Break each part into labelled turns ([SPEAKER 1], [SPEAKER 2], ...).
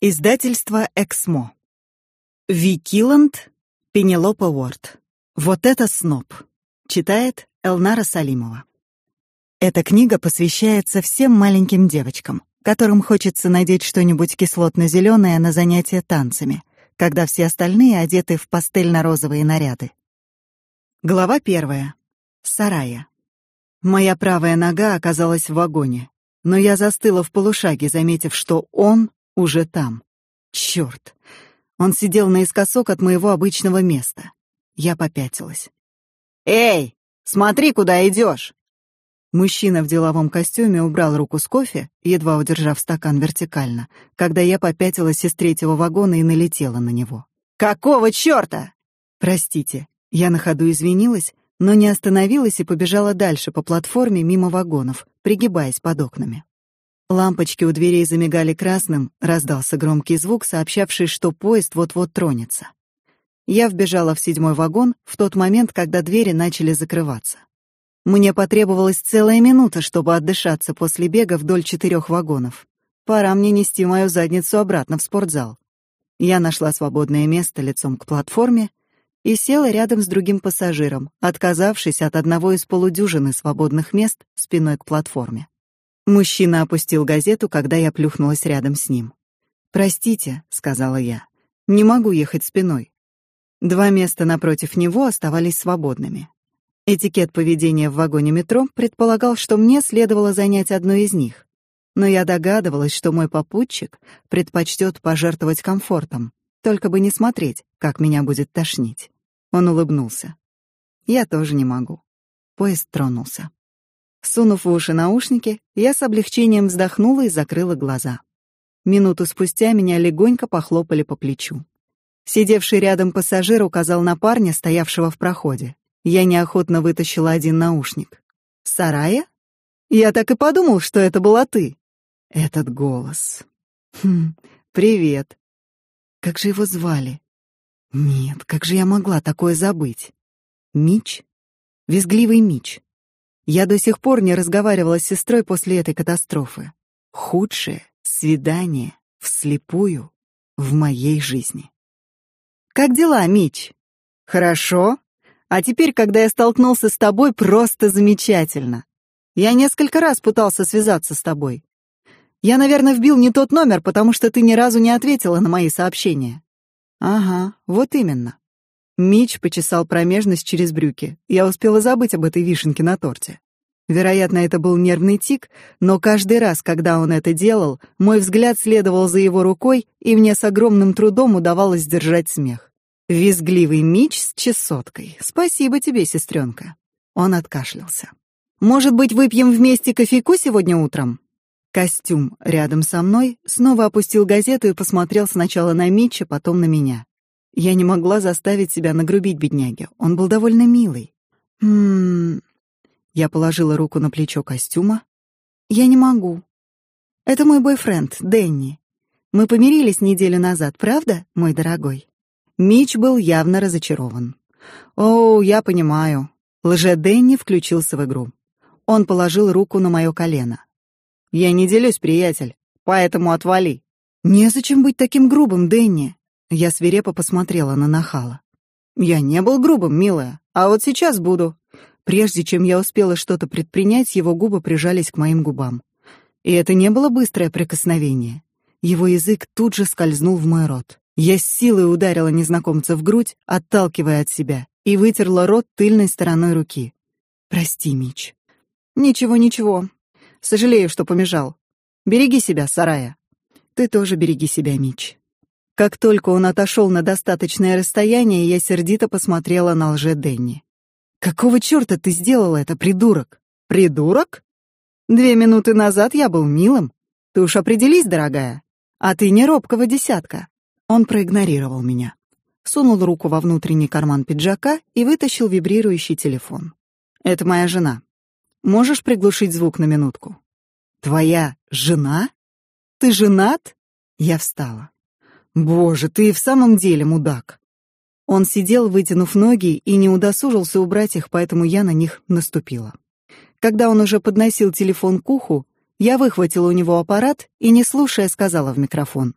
[SPEAKER 1] Издательство «Эксмо». Викиланд, Пенелопа Уорд. Вот это сноб. Читает Элнара Салимова. Эта книга посвящается всем маленьким девочкам, которым хочется надеть что-нибудь кислотно-зеленое на занятия танцами, когда все остальные одеты в пастельно-розовые наряды. Глава первая. Сарая. Моя правая нога оказалась в вагоне, но я застыла в полушаге, заметив, что он уже там. Черт! Он сидел наискосок от моего обычного места. Я попятилась. «Эй, смотри, куда идешь!» Мужчина в деловом костюме убрал руку с кофе, едва удержав стакан вертикально, когда я попятилась из третьего вагона и налетела на него. «Какого чёрта?» «Простите». Я на ходу извинилась, но не остановилась и побежала дальше по платформе мимо вагонов, пригибаясь под окнами. Лампочки у дверей замигали красным, раздался громкий звук, сообщавший, что поезд вот-вот тронется. Я вбежала в седьмой вагон в тот момент, когда двери начали закрываться. Мне потребовалась целая минута, чтобы отдышаться после бега вдоль четырех вагонов. Пора мне нести мою задницу обратно в спортзал. Я нашла свободное место лицом к платформе и села рядом с другим пассажиром, отказавшись от одного из полудюжины свободных мест спиной к платформе. Мужчина опустил газету, когда я плюхнулась рядом с ним. «Простите», — сказала я, — «не могу ехать спиной». Два места напротив него оставались свободными. Этикет поведения в вагоне метро предполагал, что мне следовало занять одно из них. Но я догадывалась, что мой попутчик предпочтет пожертвовать комфортом, только бы не смотреть, как меня будет тошнить. Он улыбнулся. Я тоже не могу. Поезд тронулся. Сунув в уши наушники, я с облегчением вздохнула и закрыла глаза. Минуту спустя меня легонько похлопали по плечу. Сидевший рядом пассажир указал на парня, стоявшего в проходе. Я неохотно вытащила один наушник. «Сарая? Я так и подумал, что это была ты». Этот голос. Хм, привет. Как же его звали? Нет, как же я могла такое забыть? Мич? Визгливый Мич. Я до сих пор не разговаривала с сестрой после этой катастрофы. Худшее свидание вслепую в моей жизни. Как дела, Мич? Хорошо. А теперь, когда я столкнулся с тобой, просто замечательно. Я несколько раз пытался связаться с тобой. Я, наверное, вбил не тот номер, потому что ты ни разу не ответила на мои сообщения. Ага, вот именно. Мич почесал промежность через брюки. Я успела забыть об этой вишенке на торте. Вероятно, это был нервный тик, но каждый раз, когда он это делал, мой взгляд следовал за его рукой, и мне с огромным трудом удавалось сдержать смех. Визгливый Мич с чесоткой. Спасибо тебе, сестренка. Он откашлялся. Может быть, выпьем вместе кофейку сегодня утром? Костюм рядом со мной снова опустил газету и посмотрел сначала на Митча, потом на меня. Я не могла заставить себя нагрубить бедняге. Он был довольно милый. Хм. Я положила руку на плечо костюма. Я не могу. Это мой бойфренд, Дэнни. Мы помирились неделю назад, правда, мой дорогой? Мич был явно разочарован. О, я понимаю. Лже Дэнни включился в игру. Он положил руку на мое колено. Я не делюсь, приятель, поэтому отвали. Незачем быть таким грубым, Дэнни. Я свирепо посмотрела на нахала. «Я не был грубым, милая, а вот сейчас буду». Прежде чем я успела что-то предпринять, его губы прижались к моим губам. И это не было быстрое прикосновение. Его язык тут же скользнул в мой рот. Я с силой ударила незнакомца в грудь, отталкивая от себя, и вытерла рот тыльной стороной руки. «Прости, Мич». «Ничего, ничего. Сожалею, что помешал. Береги себя, Сарая». «Ты тоже береги себя, Мич». Как только он отошел на достаточное расстояние, я сердито посмотрела на лже Денни. «Какого черта ты сделал это, придурок?» «Придурок? Две минуты назад я был милым. Ты уж определись, дорогая. А ты не робкого десятка». Он проигнорировал меня. Сунул руку во внутренний карман пиджака и вытащил вибрирующий телефон. «Это моя жена. Можешь приглушить звук на минутку?» «Твоя жена? Ты женат?» Я встала. Боже, ты и в самом деле мудак. Он сидел, вытянув ноги, и не удосужился убрать их, поэтому я на них наступила. Когда он уже подносил телефон к уху, я выхватила у него аппарат и, не слушая, сказала в микрофон.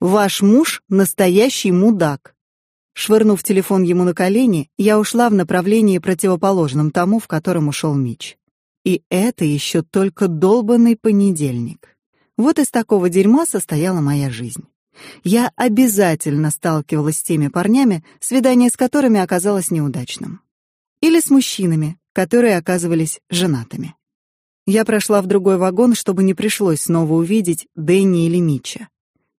[SPEAKER 1] Ваш муж — настоящий мудак. Швырнув телефон ему на колени, я ушла в направлении противоположном тому, в котором ушел Мич. И это еще только долбанный понедельник. Вот из такого дерьма состояла моя жизнь. Я обязательно сталкивалась с теми парнями, свидание с которыми оказалось неудачным. Или с мужчинами, которые оказывались женатыми. Я прошла в другой вагон, чтобы не пришлось снова увидеть Дэнни или Митча.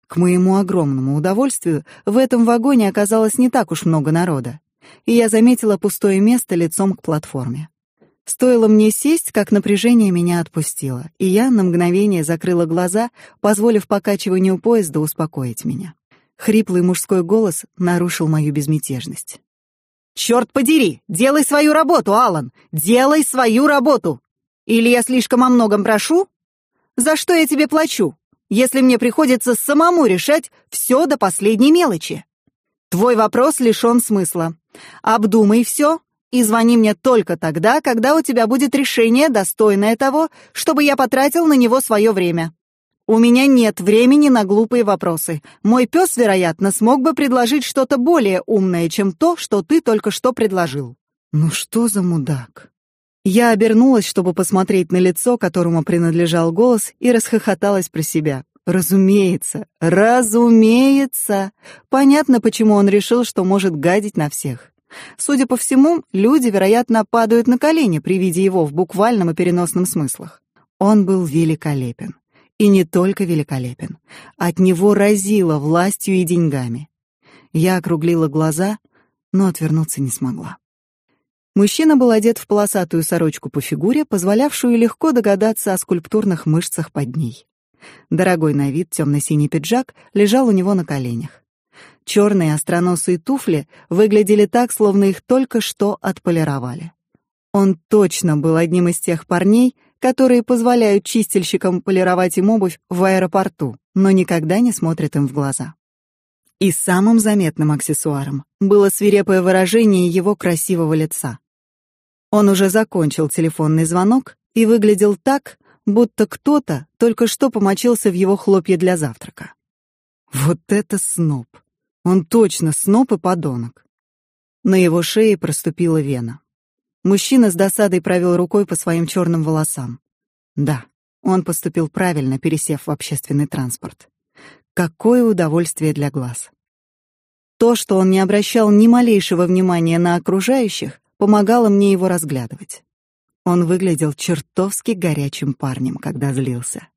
[SPEAKER 1] К моему огромному удовольствию, в этом вагоне оказалось не так уж много народа, и я заметила пустое место лицом к платформе. Стоило мне сесть, как напряжение меня отпустило, и я на мгновение закрыла глаза, позволив покачиванию поезда успокоить меня. Хриплый мужской голос нарушил мою безмятежность. «Черт подери! Делай свою работу, Алан! Делай свою работу! Или я слишком о многом прошу? За что я тебе плачу? если мне приходится самому решать все до последней мелочи? Твой вопрос лишен смысла. Обдумай все и звони мне только тогда, когда у тебя будет решение, достойное того, чтобы я потратил на него свое время. У меня нет времени на глупые вопросы. Мой пес, вероятно, смог бы предложить что-то более умное, чем то, что ты только что предложил. Ну что за мудак? Я обернулась, чтобы посмотреть на лицо, которому принадлежал голос, и расхохоталась про себя. Разумеется, разумеется. Понятно, почему он решил, что может гадить на всех. Судя по всему, люди, вероятно, падают на колени при виде его в буквальном и переносном смыслах. Он был великолепен. И не только великолепен. От него разило властью и деньгами. Я округлила глаза, но отвернуться не смогла. Мужчина был одет в полосатую сорочку по фигуре, позволявшую легко догадаться о скульптурных мышцах под ней. Дорогой на вид темно-синий пиджак лежал у него на коленях. Черные остроносые туфли выглядели так, словно их только что отполировали. Он точно был одним из тех парней, которые позволяют чистильщикам полировать им обувь в аэропорту, но никогда не смотрят им в глаза. И самым заметным аксессуаром было свирепое выражение его красивого лица. Он уже закончил телефонный звонок и выглядел так, будто кто-то только что помочился в его хлопья для завтрака. Вот это сноб! Он точно сноб и подонок. На его шее проступила вена. Мужчина с досадой провел рукой по своим черным волосам. Да, он поступил правильно, пересев в общественный транспорт. Какое удовольствие для глаз. То, что он не обращал ни малейшего внимания на окружающих, помогало мне его разглядывать. Он выглядел чертовски горячим парнем, когда злился.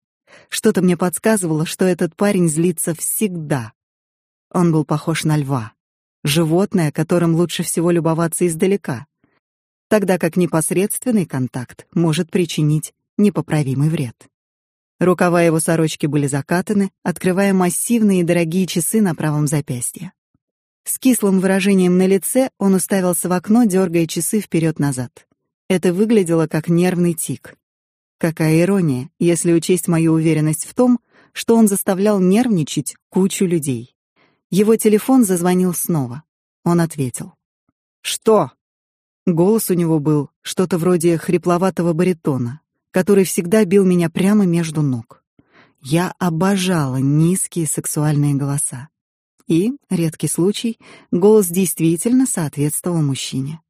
[SPEAKER 1] Что-то мне подсказывало, что этот парень злится всегда. Он был похож на льва, животное, которым лучше всего любоваться издалека, тогда как непосредственный контакт может причинить непоправимый вред. Рукава его сорочки были закатаны, открывая массивные и дорогие часы на правом запястье. С кислым выражением на лице он уставился в окно, дергая часы вперед-назад. Это выглядело как нервный тик. Какая ирония, если учесть мою уверенность в том, что он заставлял нервничать кучу людей. Его телефон зазвонил снова. Он ответил. «Что?» Голос у него был что-то вроде хрипловатого баритона, который всегда бил меня прямо между ног. Я обожала низкие сексуальные голоса. И, редкий случай, голос действительно соответствовал мужчине.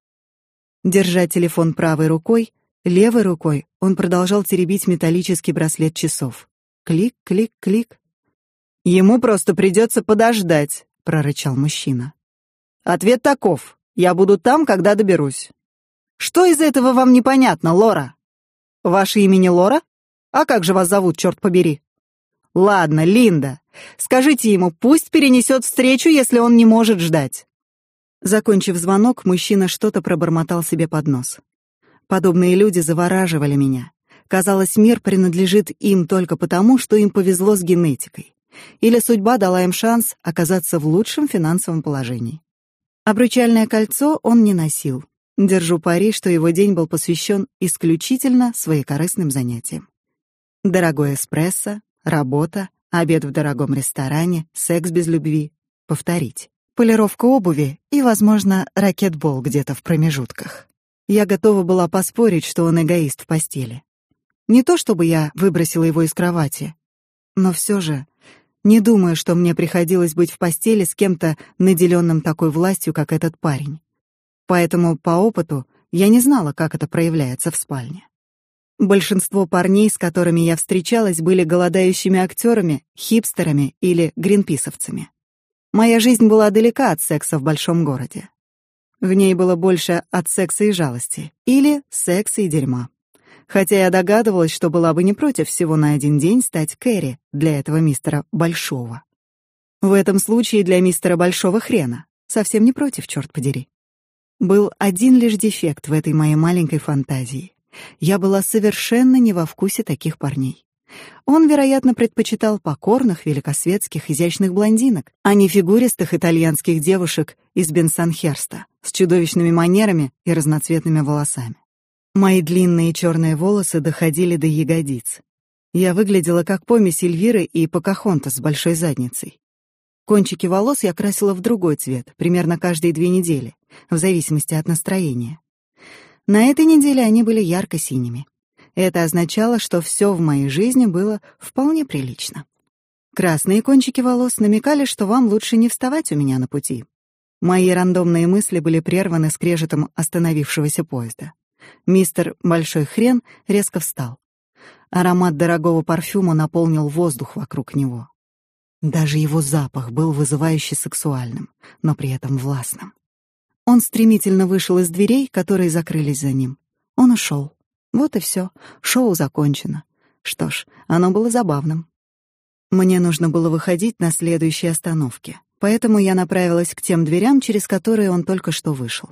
[SPEAKER 1] Держа телефон правой рукой, левой рукой он продолжал теребить металлический браслет часов. Клик, клик, клик. «Ему просто придется подождать», — прорычал мужчина. «Ответ таков. Я буду там, когда доберусь». «Что из этого вам непонятно, Лора?» «Ваше имя не Лора? А как же вас зовут, черт побери?» «Ладно, Линда. Скажите ему, пусть перенесет встречу, если он не может ждать». Закончив звонок, мужчина что-то пробормотал себе под нос. Подобные люди завораживали меня. Казалось, мир принадлежит им только потому, что им повезло с генетикой. Или судьба дала им шанс оказаться в лучшем финансовом положении. Обручальное кольцо он не носил. Держу пари, что его день был посвящен исключительно своекорыстным занятиям. Дорогой эспрессо, работа, обед в дорогом ресторане, секс без любви. Повторить. Полировка обуви и, возможно, ракетбол где-то в промежутках. Я готова была поспорить, что он эгоист в постели. Не то чтобы я выбросила его из кровати, но все же Не думаю, что мне приходилось быть в постели с кем-то, наделенным такой властью, как этот парень. Поэтому по опыту я не знала, как это проявляется в спальне. Большинство парней, с которыми я встречалась, были голодающими актерами, хипстерами или гринписовцами. Моя жизнь была далека от секса в большом городе. В ней было больше от секса и жалости, или секса и дерьма. Хотя я догадывалась, что была бы не против всего на один день стать Кэрри для этого мистера Большого. В этом случае для мистера Большого хрена. Совсем не против, черт подери. Был один лишь дефект в этой моей маленькой фантазии. Я была совершенно не во вкусе таких парней. Он, вероятно, предпочитал покорных, великосветских, изящных блондинок, а не фигуристых итальянских девушек из Бенсанхерста с чудовищными манерами и разноцветными волосами. Мои длинные черные волосы доходили до ягодиц. Я выглядела как помесь Эльвиры и Покахонта с большой задницей. Кончики волос я красила в другой цвет, примерно каждые две недели, в зависимости от настроения. На этой неделе они были ярко-синими. Это означало, что все в моей жизни было вполне прилично. Красные кончики волос намекали, что вам лучше не вставать у меня на пути. Мои рандомные мысли были прерваны скрежетом остановившегося поезда. Мистер Большой Хрен резко встал. Аромат дорогого парфюма наполнил воздух вокруг него. Даже его запах был вызывающе сексуальным, но при этом властным. Он стремительно вышел из дверей, которые закрылись за ним. Он ушел. Вот и все. Шоу закончено. Что ж, оно было забавным. Мне нужно было выходить на следующей остановке, поэтому я направилась к тем дверям, через которые он только что вышел.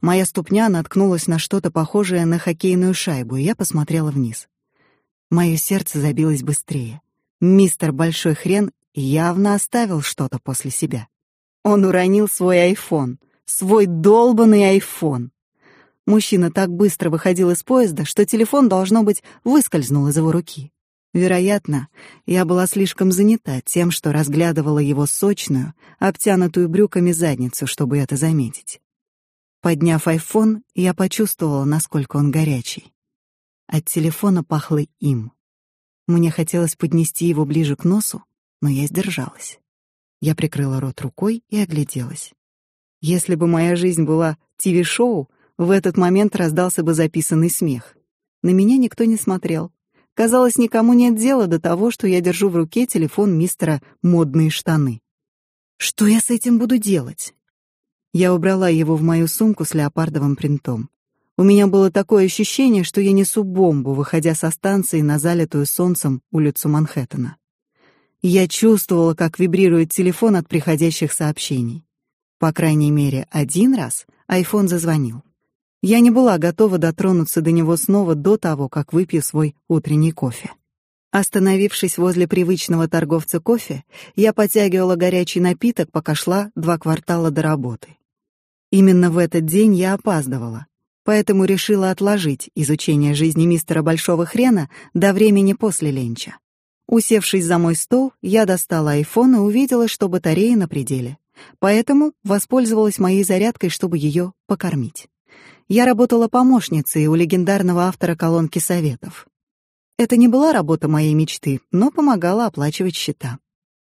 [SPEAKER 1] Моя ступня наткнулась на что-то похожее на хоккейную шайбу, и я посмотрела вниз. Мое сердце забилось быстрее. Мистер Большой Хрен явно оставил что-то после себя. Он уронил свой айфон свой долбанный айфон. Мужчина так быстро выходил из поезда, что телефон, должно быть, выскользнул из его руки. Вероятно, я была слишком занята тем, что разглядывала его сочную, обтянутую брюками задницу, чтобы это заметить. Подняв айфон, я почувствовала, насколько он горячий. От телефона пахло им. Мне хотелось поднести его ближе к носу, но я сдержалась. Я прикрыла рот рукой и огляделась. Если бы моя жизнь была ТВ-шоу, в этот момент раздался бы записанный смех. На меня никто не смотрел. Казалось, никому нет дела до того, что я держу в руке телефон мистера «Модные штаны». Что я с этим буду делать? Я убрала его в мою сумку с леопардовым принтом. У меня было такое ощущение, что я несу бомбу, выходя со станции на залитую солнцем улицу Манхэттена. Я чувствовала, как вибрирует телефон от приходящих сообщений. По крайней мере, один раз айфон зазвонил. Я не была готова дотронуться до него снова до того, как выпью свой утренний кофе. Остановившись возле привычного торговца кофе, я потягивала горячий напиток, пока шла два квартала до работы. Именно в этот день я опаздывала, поэтому решила отложить изучение жизни мистера Большого Хрена до времени после ленча. Усевшись за мой стол, я достала айфон и увидела, что батарея на пределе. Поэтому воспользовалась моей зарядкой, чтобы ее покормить. Я работала помощницей у легендарного автора колонки советов. Это не была работа моей мечты, но помогала оплачивать счета.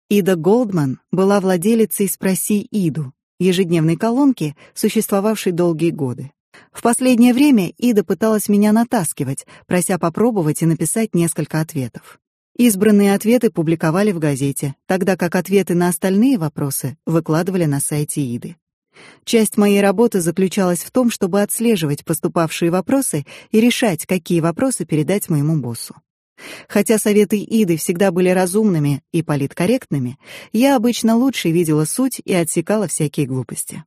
[SPEAKER 1] Ида Голдман была владелицей «Спроси Иду», ежедневной колонки, существовавшей долгие годы. В последнее время Ида пыталась меня натаскивать, прося попробовать и написать несколько ответов. Избранные ответы публиковали в газете, тогда как ответы на остальные вопросы выкладывали на сайте ИДы. Часть моей работы заключалась в том, чтобы отслеживать поступавшие вопросы и решать, какие вопросы передать моему боссу. Хотя советы Иды всегда были разумными и политкорректными, я обычно лучше видела суть и отсекала всякие глупости.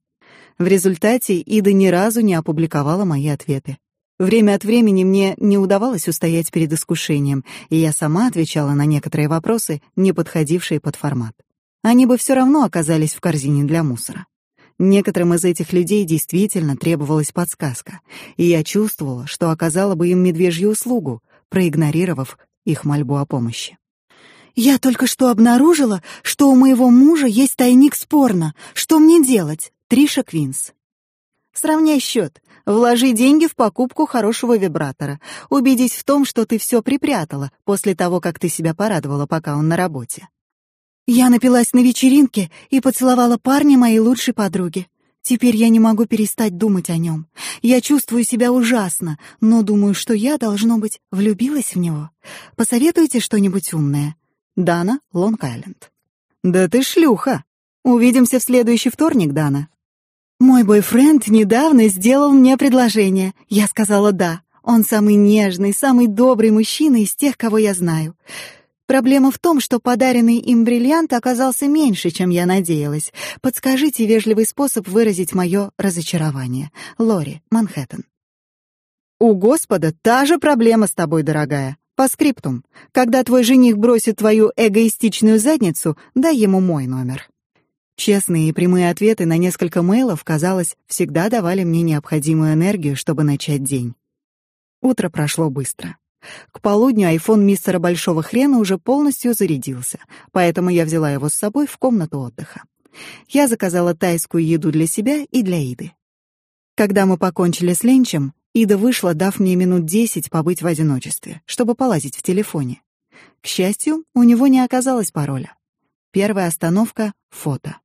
[SPEAKER 1] В результате Ида ни разу не опубликовала мои ответы, Время от времени мне не удавалось устоять перед искушением, и я сама отвечала на некоторые вопросы, не подходившие под формат. Они бы все равно оказались в корзине для мусора. Некоторым из этих людей действительно требовалась подсказка, и я чувствовала, что оказала бы им медвежью услугу, проигнорировав их мольбу о помощи. «Я только что обнаружила, что у моего мужа есть тайник спорно. Что мне делать?» Триша Квинс. «Сравняй счет. Вложи деньги в покупку хорошего вибратора. Убедись в том, что ты все припрятала после того, как ты себя порадовала, пока он на работе. Я напилась на вечеринке и поцеловала парня моей лучшей подруги. Теперь я не могу перестать думать о нем. Я чувствую себя ужасно, но думаю, что я, должно быть, влюбилась в него. Посоветуйте что-нибудь умное. Дана, Лонг-Айленд. Да ты шлюха. Увидимся в следующий вторник, Дана. Мой бойфренд недавно сделал мне предложение. Я сказала «да». Он самый нежный, самый добрый мужчина из тех, кого я знаю. Проблема в том, что подаренный им бриллиант оказался меньше, чем я надеялась. Подскажите вежливый способ выразить мое разочарование. Лори, Манхэттен. У Господа та же проблема с тобой, дорогая. По скриптум. Когда твой жених бросит твою эгоистичную задницу, дай ему мой номер. Честные и прямые ответы на несколько мейлов, казалось, всегда давали мне необходимую энергию, чтобы начать день. Утро прошло быстро. К полудню айфон мистера Большого Хрена уже полностью зарядился, поэтому я взяла его с собой в комнату отдыха. Я заказала тайскую еду для себя и для Иды. Когда мы покончили с ленчем, Ида вышла, дав мне минут десять побыть в одиночестве, чтобы полазить в телефоне. К счастью, у него не оказалось пароля. Первая остановка — фото.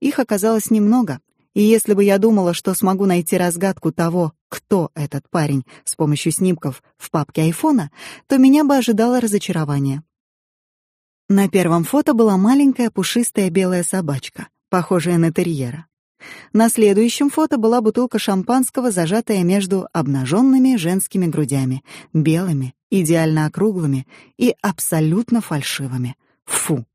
[SPEAKER 1] Их оказалось немного, и если бы я думала, что смогу найти разгадку того, кто этот парень с помощью снимков в папке айфона, то меня бы ожидало разочарование. На первом фото была маленькая пушистая белая собачка, похожая на терьера. На следующем фото была бутылка шампанского, зажатая между обнаженными женскими грудями, белыми, идеально округлыми и абсолютно фальшивыми. Фу!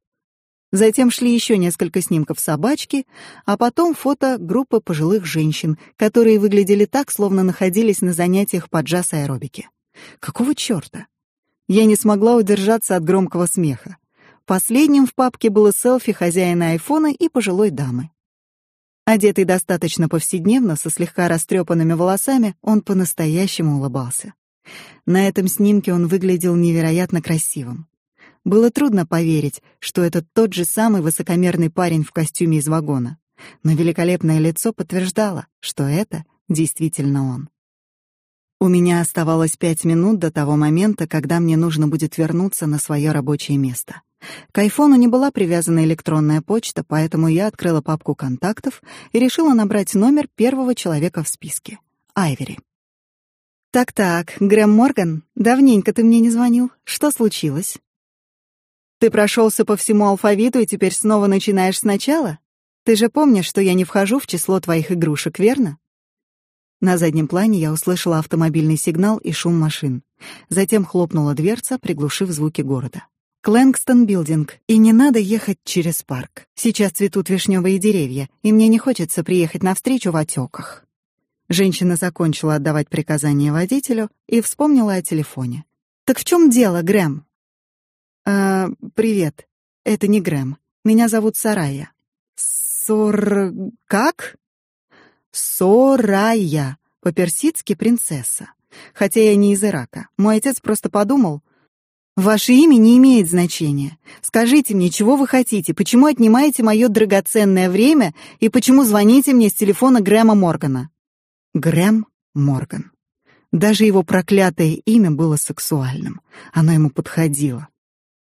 [SPEAKER 1] Затем шли еще несколько снимков собачки, а потом фото группы пожилых женщин, которые выглядели так, словно находились на занятиях по джаз-аэробике. Какого чёрта? Я не смогла удержаться от громкого смеха. Последним в папке было селфи хозяина айфона и пожилой дамы. Одетый достаточно повседневно, со слегка растрепанными волосами, он по-настоящему улыбался. На этом снимке он выглядел невероятно красивым. Было трудно поверить, что это тот же самый высокомерный парень в костюме из вагона. Но великолепное лицо подтверждало, что это действительно он. У меня оставалось пять минут до того момента, когда мне нужно будет вернуться на свое рабочее место. К айфону не была привязана электронная почта, поэтому я открыла папку контактов и решила набрать номер первого человека в списке — Айвери. «Так-так, Грэм Морган, давненько ты мне не звонил. Что случилось?» Ты прошелся по всему алфавиту и теперь снова начинаешь сначала? Ты же помнишь, что я не вхожу в число твоих игрушек, верно? На заднем плане я услышала автомобильный сигнал и шум машин. Затем хлопнула дверца, приглушив звуки города. Клэнгстон Билдинг, и не надо ехать через парк. Сейчас цветут вишневые деревья, и мне не хочется приехать навстречу в отеках. Женщина закончила отдавать приказания водителю и вспомнила о телефоне. Так в чем дело, Грэм? «А, привет. Это не Грэм. Меня зовут Сарая». «Сор... как?» «Сорая. По-персидски принцесса. Хотя я не из Ирака. Мой отец просто подумал...» «Ваше имя не имеет значения. Скажите мне, чего вы хотите, почему отнимаете мое драгоценное время и почему звоните мне с телефона Грэма Моргана?» Грэм Морган. Даже его проклятое имя было сексуальным. Оно ему подходило.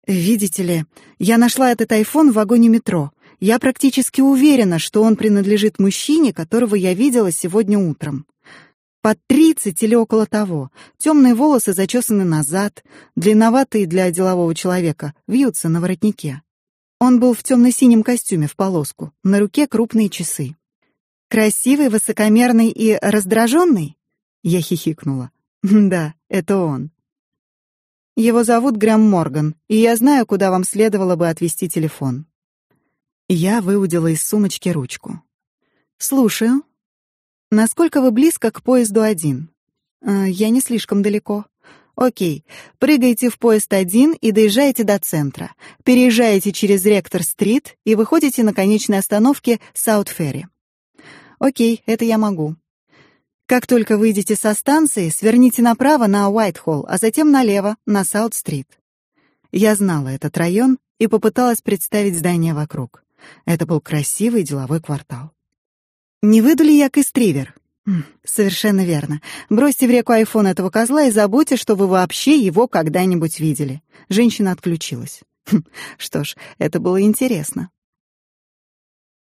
[SPEAKER 1] Видите ли, я нашла этот айфон в вагоне метро. Я практически уверена, что он принадлежит мужчине, которого я видела сегодня утром. Под тридцать или около того. Темные волосы зачесаны назад, длинноватые для делового человека, вьются на воротнике. Он был в темно-синем костюме в полоску, на руке крупные часы. Красивый, высокомерный и раздраженный? Я хихикнула. Да, это он. Его зовут Грэм Морган, и я знаю, куда вам следовало бы отвести телефон. Я выудила из сумочки ручку. Слушаю. Насколько вы близко к поезду один? Э, я не слишком далеко. Окей. Прыгайте в поезд один и доезжаете до центра. Переезжаете через Ректор-стрит и выходите на конечной остановке Саут-Ферри. Окей, это я могу. Как только выйдете со станции, сверните направо на Уайтхолл, а затем налево на Саут-стрит. Я знала этот район и попыталась представить здания вокруг. Это был красивый деловой квартал. Не выйду ли я к Ист-Ривер? Совершенно верно. Бросьте в реку айфон этого козла и забудьте, что вы вообще его когда-нибудь видели. Женщина отключилась. Что ж, это было интересно.